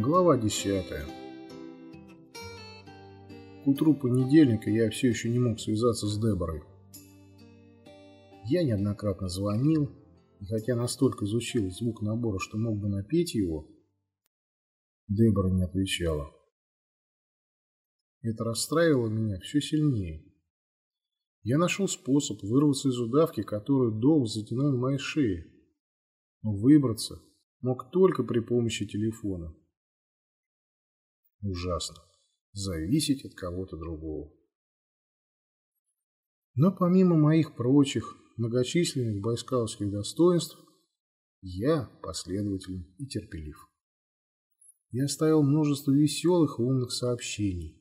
Глава 10. К утру понедельника я все еще не мог связаться с Деборой. Я неоднократно звонил, и хотя настолько изучил звук набора, что мог бы напеть его, Дебора не отвечала. Это расстраивало меня все сильнее. Я нашел способ вырваться из удавки, которую долг затянул на моей шее. Но выбраться мог только при помощи телефона. Ужасно. Зависеть от кого-то другого. Но помимо моих прочих многочисленных байскаутских достоинств, я последователен и терпелив. Я оставил множество веселых и умных сообщений.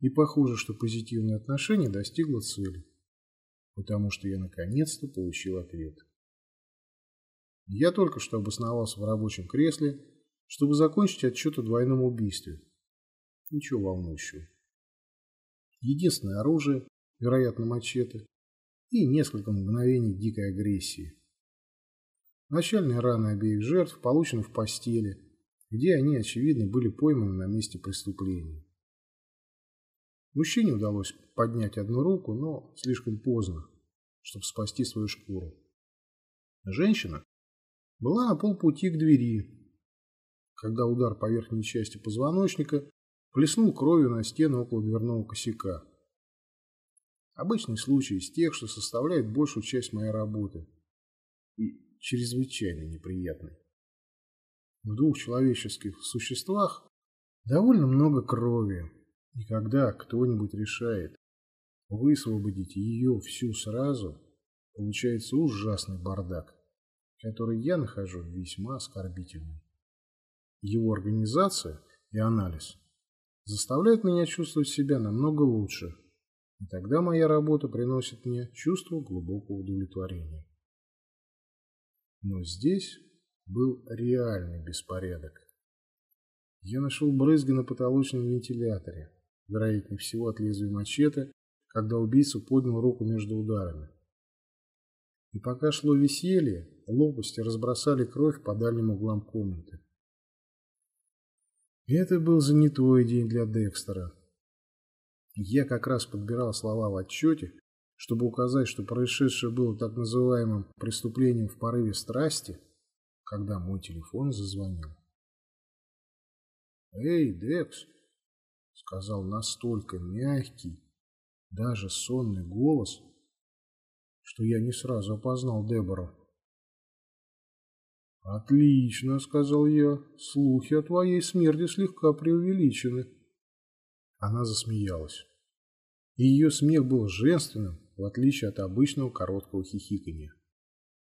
И похоже, что позитивное отношение достигло цели, потому что я наконец-то получил ответ. Я только что обосновался в рабочем кресле, чтобы закончить отчет о двойном убийстве. Ничего волнующего. Единственное оружие, вероятно, мачете, и несколько мгновений дикой агрессии. Начальные раны обеих жертв получены в постели, где они, очевидно, были пойманы на месте преступления. Мужчине удалось поднять одну руку, но слишком поздно, чтобы спасти свою шкуру. Женщина была на полпути к двери, когда удар по верхней части позвоночника плеснул кровью на стену около дверного косяка. Обычный случай из тех, что составляет большую часть моей работы. И чрезвычайно неприятный. В двух человеческих существах довольно много крови, и когда кто-нибудь решает высвободить ее всю сразу, получается ужасный бардак, который я нахожу весьма оскорбительным. Его организация и анализ заставляют меня чувствовать себя намного лучше, и тогда моя работа приносит мне чувство глубокого удовлетворения. Но здесь был реальный беспорядок. Я нашел брызги на потолочном вентиляторе, вероятнее всего от лезвия мачете, когда убийца поднял руку между ударами. И пока шло веселье, лопасти разбросали кровь по дальним углам комнаты. Это был занятой день для Декстера. Я как раз подбирал слова в отчете, чтобы указать, что происшедшее было так называемым преступлением в порыве страсти, когда мой телефон зазвонил. «Эй, Декс!» — сказал настолько мягкий, даже сонный голос, что я не сразу опознал Дебора. «Отлично», — сказал я, — «слухи о твоей смерти слегка преувеличены». Она засмеялась. И ее смех был женственным, в отличие от обычного короткого хихикания.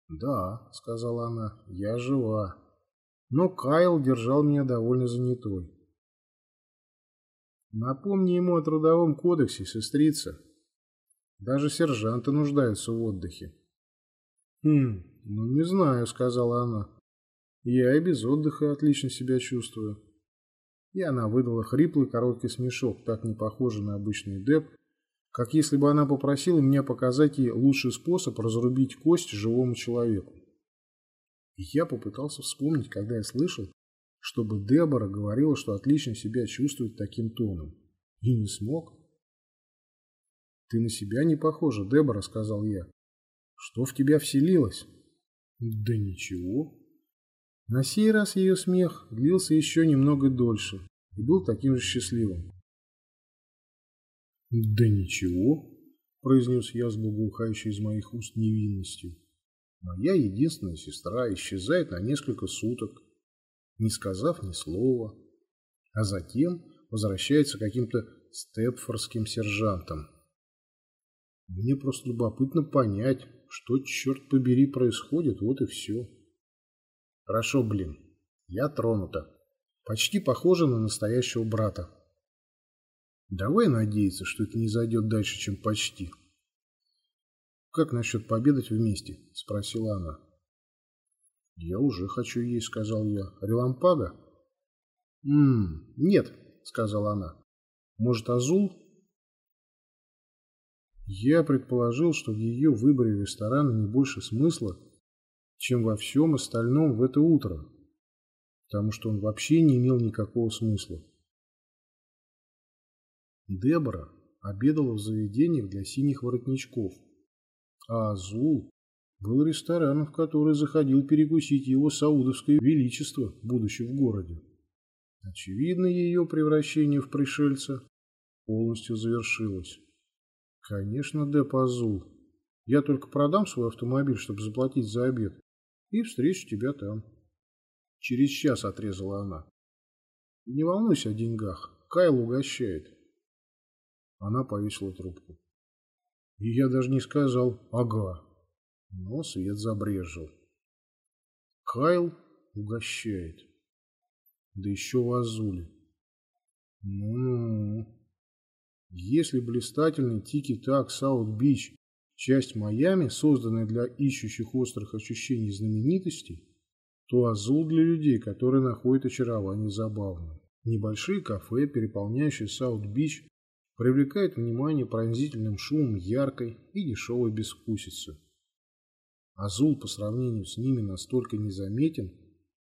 «Да», — сказала она, — «я жива». Но Кайл держал меня довольно занятой. Напомни ему о трудовом кодексе, сестрица. Даже сержанты нуждаются в отдыхе. Хм, ну не знаю, сказала она. Я и без отдыха отлично себя чувствую. И она выдала хриплый короткий смешок, так не похожий на обычный деп, как если бы она попросила меня показать ей лучший способ разрубить кость живому человеку. И я попытался вспомнить, когда я слышал, чтобы Дебора говорила, что отлично себя чувствует таким тоном. И не смог. «Ты на себя не похожа, Дебора», — сказал я. «Что в тебя вселилось?» «Да ничего». На сей раз ее смех длился еще немного дольше и был таким же счастливым. «Да ничего», — произнес я с благоухающей из моих уст невинностью. «Моя единственная сестра исчезает на несколько суток, не сказав ни слова, а затем возвращается каким-то степфордским сержантом. Мне просто любопытно понять, что, черт побери, происходит, вот и все. Хорошо, блин, я тронута. Почти похожа на настоящего брата. Давай надеяться, что это не зайдет дальше, чем почти. «Как насчет пообедать вместе?» – спросила она. «Я уже хочу есть», — сказал я. «Релампага?» «Ммм, нет», — сказала она. «Может, Азул?» Я предположил, что в ее выборе ресторана не больше смысла, чем во всем остальном в это утро. потому что он вообще не имел никакого смысла. Дебора обедала в заведениях для синих воротничков, а Азул был рестораном, в который заходил перекусить его саудовское величество, будучи в городе. Очевидно, ее превращение в пришельца полностью завершилось. Конечно, Деп Азул. Я только продам свой автомобиль, чтобы заплатить за обед, и встречу тебя там. Через час отрезала она. Не волнуйся о деньгах, Кайл угощает. Она повесила трубку. И я даже не сказал «ага». Но свет забрежил. Кайл угощает. Да еще в Азуле. Ну-ну. Если блистательный Тики-Так Саут-Бич часть Майами, созданная для ищущих острых ощущений знаменитостей, то Азул для людей, которые находят очарование забавным. Небольшие кафе, переполняющие Саут-Бич, привлекает внимание пронзительным шумом яркой и дешевой безвкусицы. Азул по сравнению с ними настолько незаметен,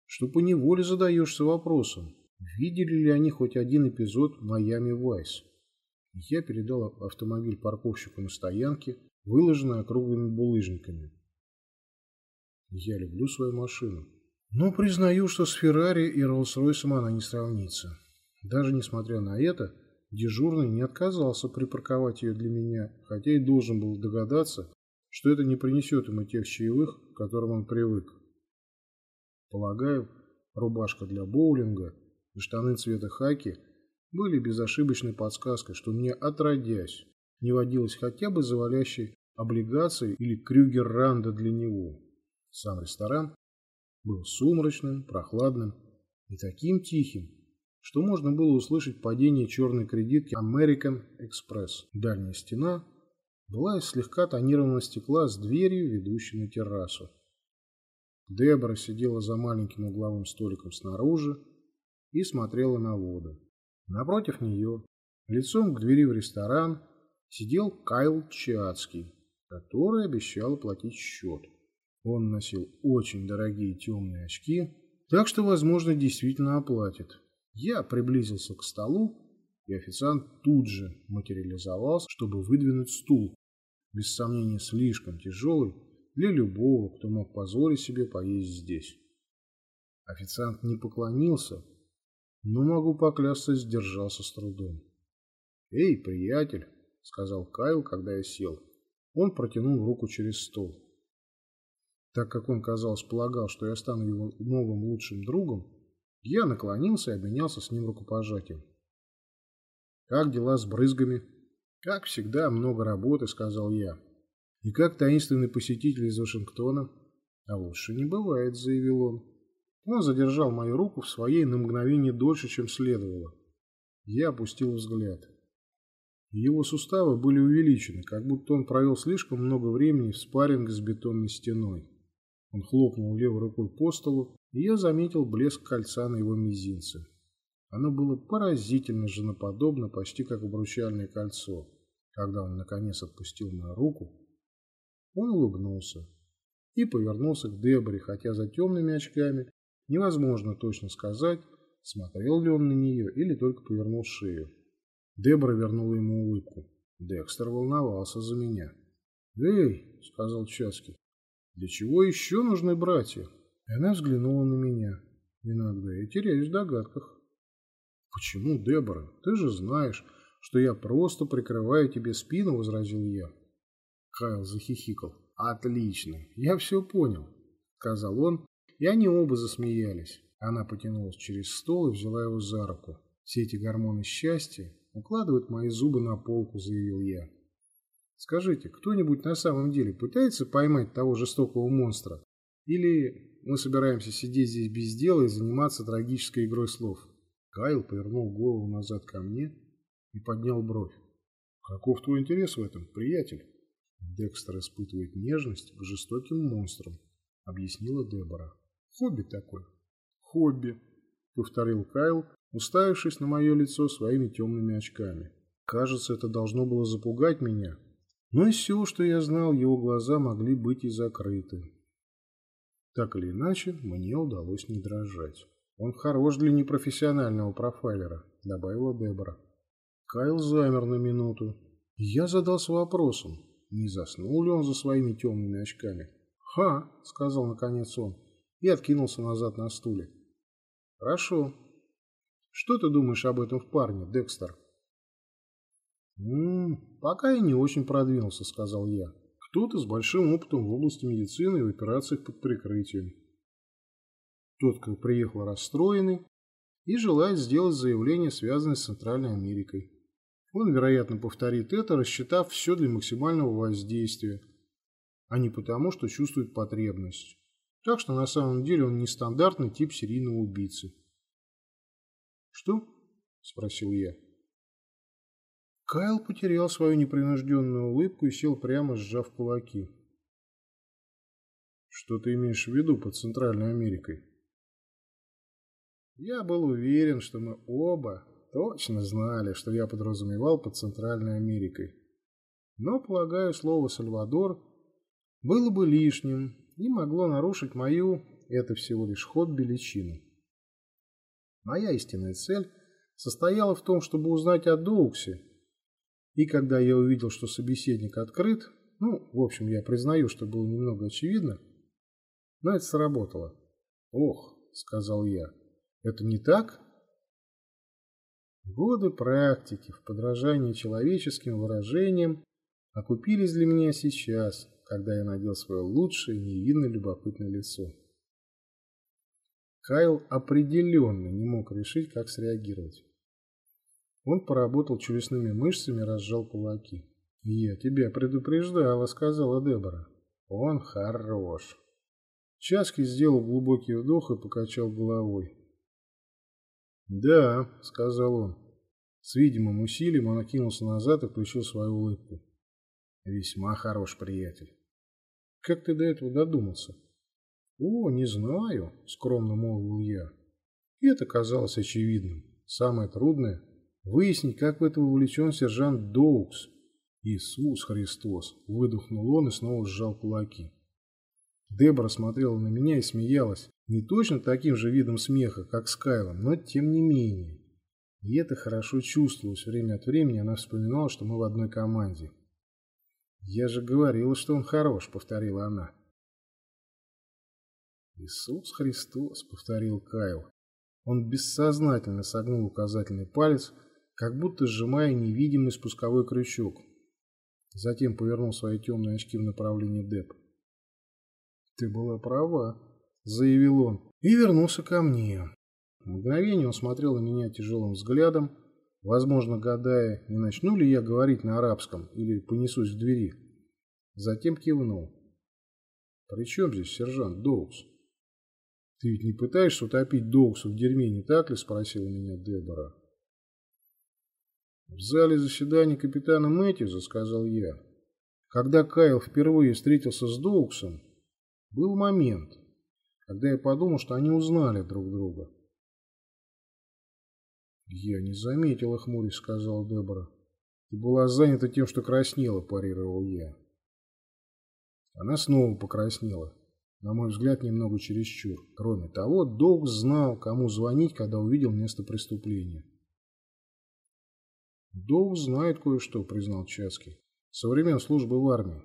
что поневоле задаешься вопросом, видели ли они хоть один эпизод «Майами Вайс». Я передал автомобиль парковщику на стоянке, выложенной округлыми булыжниками. Я люблю свою машину. Но признаю, что с Феррари и Роллс-Ройсом она не сравнится. Даже несмотря на это, Дежурный не отказался припарковать ее для меня, хотя и должен был догадаться, что это не принесет ему тех чаевых, к которым он привык. Полагаю, рубашка для боулинга и штаны цвета хаки были безошибочной подсказкой, что мне отродясь не водилось хотя бы завалящей облигации или крюгер-ранда для него. Сам ресторан был сумрачным, прохладным и таким тихим, что можно было услышать падение черной кредитки American Express. Дальняя стена была из слегка тонированного стекла с дверью, ведущей на террасу. Дебора сидела за маленьким угловым столиком снаружи и смотрела на воду. Напротив нее, лицом к двери в ресторан, сидел Кайл Чацкий, который обещал оплатить счет. Он носил очень дорогие темные очки, так что, возможно, действительно оплатит. Я приблизился к столу, и официант тут же материализовался, чтобы выдвинуть стул, без сомнения слишком тяжелый для любого, кто мог позволить себе поесть здесь. Официант не поклонился, но, могу поклясться, сдержался с трудом. «Эй, приятель!» — сказал Кайл, когда я сел. Он протянул руку через стол. Так как он, казалось, полагал, что я стану его новым лучшим другом, я наклонился и обменялся с ним рукопожатием. «Как дела с брызгами?» «Как всегда, много работы», — сказал я. «И как таинственный посетитель из Вашингтона?» «А лучше не бывает», — заявил он. Он задержал мою руку в своей на мгновение дольше, чем следовало. Я опустил взгляд. Его суставы были увеличены, как будто он провел слишком много времени в спарринге с бетонной стеной. Он хлопнул левой рукой по столу, и я заметил блеск кольца на его мизинце. Оно было поразительно женоподобно, почти как обручальное кольцо. Когда он наконец отпустил мою руку, он улыбнулся и повернулся к Деборе, хотя за темными очками невозможно точно сказать, смотрел ли он на нее или только повернул шею. Дебора вернула ему улыбку. Декстер волновался за меня. «Эй!» — сказал Часки. «Для чего еще нужны братья?» И она взглянула на меня. Иногда я теряюсь в догадках. «Почему, Дебора? Ты же знаешь, что я просто прикрываю тебе спину», — возразил я. Кайл захихикал. «Отлично, я все понял», — сказал он, и они оба засмеялись. Она потянулась через стол и взяла его за руку. «Все эти гормоны счастья укладывают мои зубы на полку», — заявил я. «Скажите, кто-нибудь на самом деле пытается поймать того жестокого монстра? Или мы собираемся сидеть здесь без дела и заниматься трагической игрой слов. Кайл повернул голову назад ко мне и поднял бровь. Каков твой интерес в этом, приятель? Декстер испытывает нежность к жестоким монстрам, объяснила Дебора. Хобби такой. Хобби, повторил Кайл, уставившись на мое лицо своими темными очками. Кажется, это должно было запугать меня, но из всего, что я знал, его глаза могли быть и закрыты. Так или иначе, мне удалось не дрожать. Он хорош для непрофессионального профайлера, добавила Дебора. Кайл замер на минуту. Я задался вопросом, не заснул ли он за своими темными очками. «Ха!» — сказал наконец он и откинулся назад на стуле. «Хорошо. Что ты думаешь об этом в парне, Декстер?» «М -м, «Пока я не очень продвинулся», — сказал я. «Кто-то с большим опытом в области медицины и в операциях под прикрытием. Тот, кто приехал расстроенный и желает сделать заявление, связанное с Центральной Америкой. Он, вероятно, повторит это, рассчитав все для максимального воздействия, а не потому, что чувствует потребность. Так что на самом деле он нестандартный тип серийного убийцы. «Что?» – спросил я. Кайл потерял свою непринужденную улыбку и сел прямо, сжав кулаки. «Что ты имеешь в виду под Центральной Америкой?» Я был уверен, что мы оба точно знали, что я подразумевал под Центральной Америкой. Но, полагаю, слово «Сальвадор» было бы лишним и могло нарушить мою, это всего лишь хобби, личину. Моя истинная цель состояла в том, чтобы узнать о Доуксе, и когда я увидел, что собеседник открыт, ну, в общем, я признаю, что было немного очевидно, но это сработало. «Ох», — сказал я, — «это не так?» Годы практики в подражании человеческим выражениям окупились для меня сейчас, когда я надел свое лучшее невинно любопытное лицо. Кайл определенно не мог решить, как среагировать. Он поработал челюстными мышцами разжал кулаки. «Я тебя предупреждала», — сказала Дебора. «Он хорош». Часки сделал глубокий вдох и покачал головой. «Да», — сказал он. С видимым усилием он окинулся назад и включил свою улыбку. «Весьма хорош приятель». «Как ты до этого додумался?» «О, не знаю», — скромно молвил я. И это казалось очевидным. Самое трудное — выяснить, как в это вовлечен сержант Доукс. «Иисус Христос!» — выдохнул он и снова сжал кулаки. Дебора смотрела на меня и смеялась. Не точно таким же видом смеха, как с Кайлом, но тем не менее. И это хорошо чувствовалось. Время от времени она вспоминала, что мы в одной команде. «Я же говорила, что он хорош», — повторила она. «Иисус Христос», — повторил Кайл. Он бессознательно согнул указательный палец, как будто сжимая невидимый спусковой крючок. Затем повернул свои темные очки в направлении Деп. «Ты была права», — заявил он, и вернулся ко мне. Мгновение он смотрел на меня тяжелым взглядом, возможно, гадая, не начну ли я говорить на арабском или понесусь в двери. Затем кивнул. «При чем здесь сержант Доукс?» «Ты ведь не пытаешься утопить Доукса в дерьме, не так ли?» – спросила меня Дебора. «В зале заседания капитана Мэтьюза, — сказал я, — когда Кайл впервые встретился с Доуксом, был момент, когда я подумал, что они узнали друг друга. «Я не заметила, хмурясь», — сказал Дебора. «Ты была занята тем, что краснела», — парировал я. Она снова покраснела. На мой взгляд, немного чересчур. Кроме того, Доук знал, кому звонить, когда увидел место преступления. «Доук знает кое-что», — признал Чацкий. «Со времен службы в армии».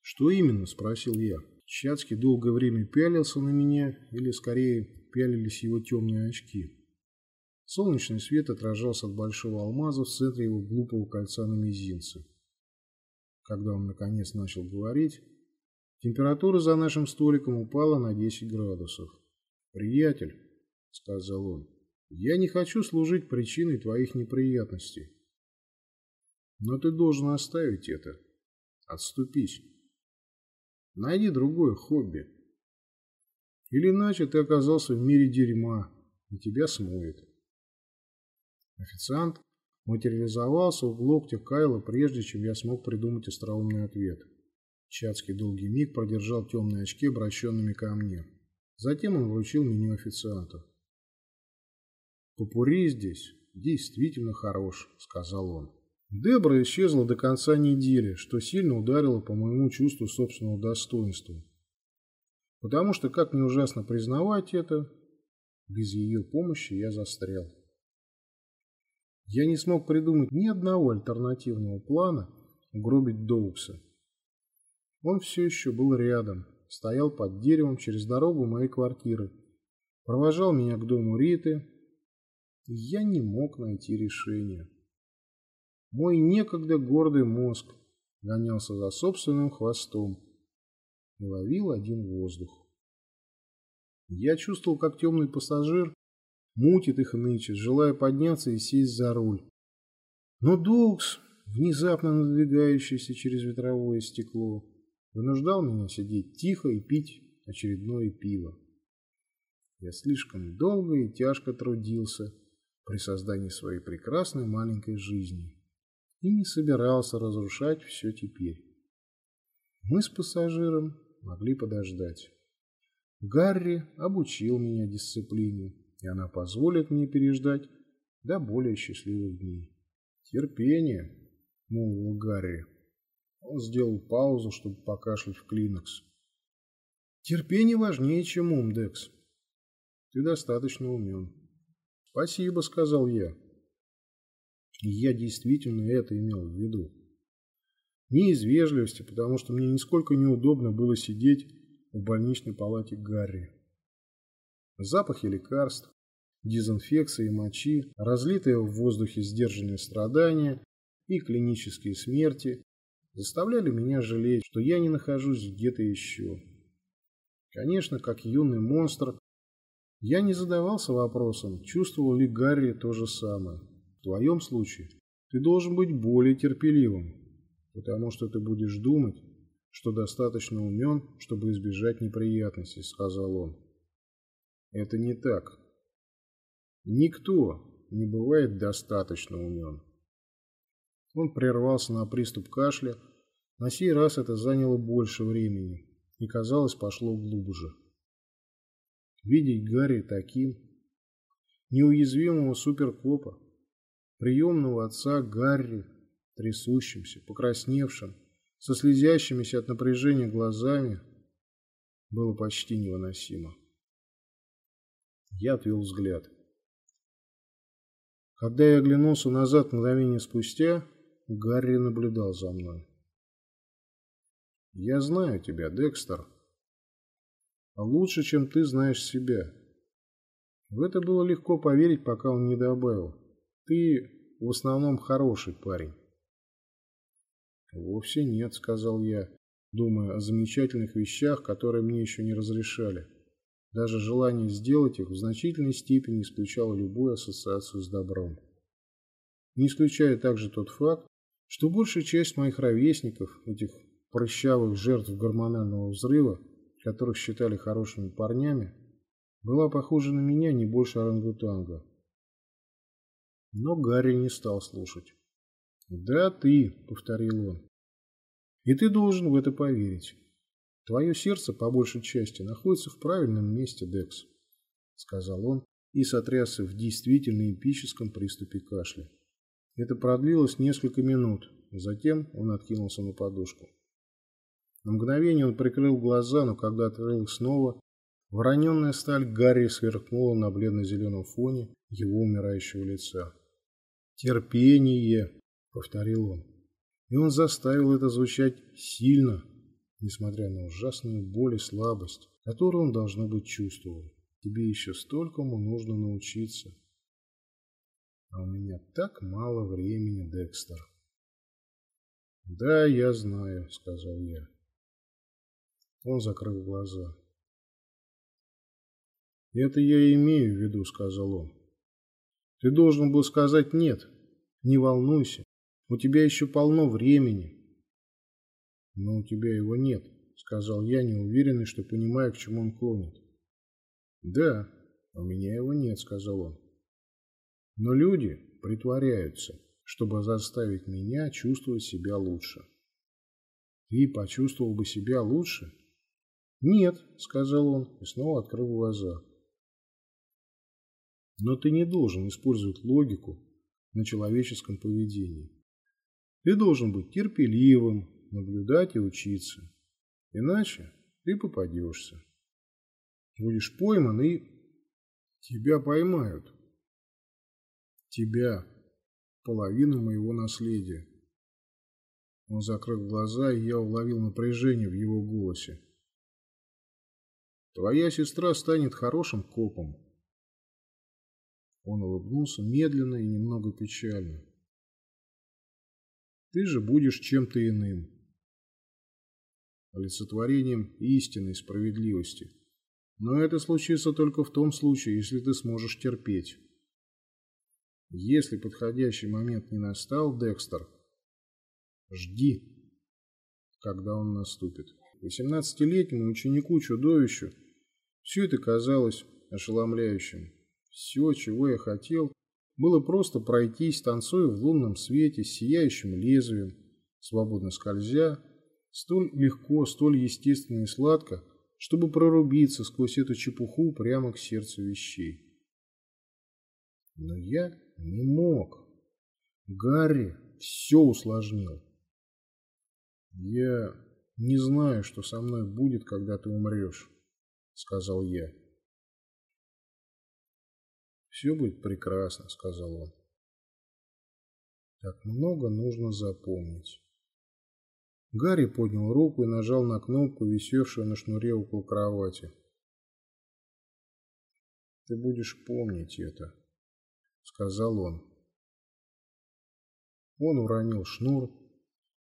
«Что именно?» — спросил я. Чацкий долгое время пялился на меня, или скорее пялились его темные очки. Солнечный свет отражался от большого алмаза в центре его глупого кольца на мизинце. Когда он наконец начал говорить, температура за нашим столиком упала на 10 градусов. «Приятель», — сказал он, — «я не хочу служить причиной твоих неприятностей. Но ты должен оставить это. Отступись». Найди другое хобби. Или иначе ты оказался в мире дерьма, и тебя смоет. Официант материализовался у локтя Кайла, прежде чем я смог придумать остроумный ответ. Чацкий долгий миг продержал темные очки, обращенными ко мне. Затем он вручил меню официанту. «Попури здесь действительно хорош», — сказал он. Дебра исчезла до конца недели, что сильно ударило по моему чувству собственного достоинства. Потому что, как не ужасно признавать это, Без ее помощи я застрял. Я не смог придумать ни одного альтернативного плана угробить Доукса. Он все еще был рядом, стоял под деревом через дорогу моей квартиры, провожал меня к дому Риты, и я не мог найти решения. Мой некогда гордый мозг гонялся за собственным хвостом и ловил один воздух. Я чувствовал, как темный пассажир мутит их нычет, желая подняться и сесть за руль. Но Доукс, внезапно надвигающийся через ветровое стекло, вынуждал меня сидеть тихо и пить очередное пиво. Я слишком долго и тяжко трудился при создании своей прекрасной маленькой жизни и не собирался разрушать все теперь. Мы с пассажиром могли подождать. Гарри обучил меня дисциплине, и она позволит мне переждать до более счастливых дней. «Терпение», — молвил Гарри. Он сделал паузу, чтобы покашлять в клинокс. «Терпение важнее, чем ум, Декс. Ты достаточно умен». «Спасибо», — сказал я. И я действительно это имел в виду. Не из вежливости, потому что мне нисколько неудобно было сидеть в больничной палате Гарри. Запахи лекарств, дезинфекции мочи, разлитые в воздухе сдержанные страдания и клинические смерти заставляли меня жалеть, что я не нахожусь где-то еще. Конечно, как юный монстр, я не задавался вопросом, чувствовал ли Гарри то же самое. В твоем случае ты должен быть более терпеливым, потому что ты будешь думать, что достаточно умен, чтобы избежать неприятностей, сказал он. Это не так. Никто не бывает достаточно умен. Он прервался на приступ кашля. На сей раз это заняло больше времени и, казалось, пошло глубже. Видеть Гарри таким, неуязвимого суперкопа, приемного отца Гарри, трясущимся, покрасневшим, со слезящимися от напряжения глазами, было почти невыносимо. Я отвел взгляд. Когда я оглянулся назад мгновение спустя, Гарри наблюдал за мной. «Я знаю тебя, Декстер. А лучше, чем ты знаешь себя». В это было легко поверить, пока он не добавил. «Ты в основном хороший парень». «Вовсе нет», — сказал я, думая о замечательных вещах, которые мне еще не разрешали. Даже желание сделать их в значительной степени исключало любую ассоциацию с добром. Не исключая также тот факт, что большая часть моих ровесников, этих прыщавых жертв гормонального взрыва, которых считали хорошими парнями, была похожа на меня не больше орангутанга. Но Гарри не стал слушать. «Да, ты», — повторил он. «И ты должен в это поверить. Твое сердце, по большей части, находится в правильном месте, Декс», — сказал он и сотрясся в действительно эпическом приступе кашля. Это продлилось несколько минут, затем он откинулся на подушку. На мгновение он прикрыл глаза, но когда открыл их снова, вороненная сталь Гарри сверкнула на бледно-зеленом фоне его умирающего лица. «Терпение!» — повторил он. И он заставил это звучать сильно, несмотря на ужасную боль и слабость, которую он, должно быть, чувствовал. Тебе еще столькому нужно научиться. А у меня так мало времени, Декстер. Да, я знаю, сказал я. Он закрыл глаза. Это я имею в виду, сказал он. Ты должен был сказать нет. Не волнуйся. У тебя еще полно времени. Но у тебя его нет, сказал я, неуверенный, что понимаю, к чему он клонит. Да, у меня его нет, сказал он. Но люди притворяются, чтобы заставить меня чувствовать себя лучше. Ты почувствовал бы себя лучше? Нет, сказал он и снова открыл глаза. Но ты не должен использовать логику на человеческом поведении. Ты должен быть терпеливым, наблюдать и учиться. Иначе ты попадешься. Будешь пойман и Тебя поймают. Тебя, половину моего наследия. Он закрыл глаза, и я уловил напряжение в его голосе. Твоя сестра станет хорошим копом. Он улыбнулся медленно и немного печально. Ты же будешь чем-то иным. Олицетворением истинной справедливости. Но это случится только в том случае, если ты сможешь терпеть. Если подходящий момент не настал, Декстер, жди, когда он наступит. Восемнадцатилетнему ученику-чудовищу все это казалось ошеломляющим. Все, чего я хотел, было просто пройтись, танцуя в лунном свете с сияющим лезвием, свободно скользя, столь легко, столь естественно и сладко, чтобы прорубиться сквозь эту чепуху прямо к сердцу вещей. Но я не мог. Гарри все усложнил. «Я не знаю, что со мной будет, когда ты умрешь», — сказал я. «Все будет прекрасно», — сказал он. «Так много нужно запомнить». Гарри поднял руку и нажал на кнопку, висевшую на шнуре около кровати. «Ты будешь помнить это», — сказал он. Он уронил шнур,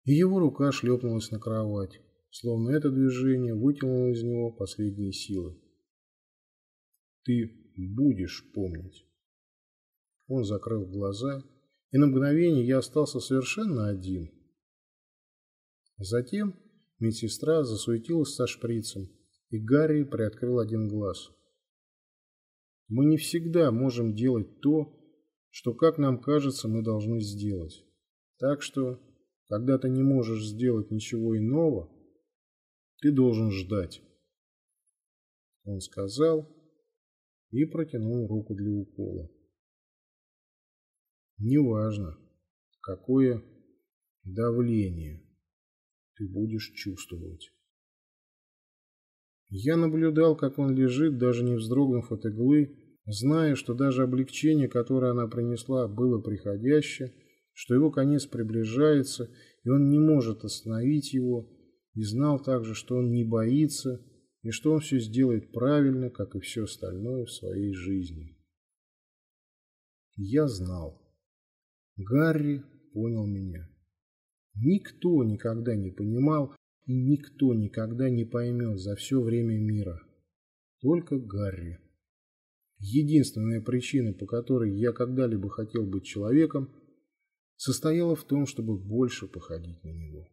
и его рука шлепнулась на кровать, словно это движение вытянуло из него последние силы. «Ты будешь помнить». Он закрыл глаза, и на мгновение я остался совершенно один — Затем медсестра засуетилась со шприцем, и Гарри приоткрыл один глаз. Мы не всегда можем делать то, что, как нам кажется, мы должны сделать. Так что, когда ты не можешь сделать ничего иного, ты должен ждать. Он сказал и протянул руку для укола. Неважно, какое давление ты будешь чувствовать. Я наблюдал, как он лежит, даже не вздрогнув от иглы, зная, что даже облегчение, которое она принесла, было приходящее, что его конец приближается, и он не может остановить его, и знал также, что он не боится, и что он все сделает правильно, как и все остальное в своей жизни. Я знал. Гарри понял меня. Никто никогда не понимал и никто никогда не поймет за все время мира. Только Гарри. Единственная причина, по которой я когда-либо хотел быть человеком, состояла в том, чтобы больше походить на него.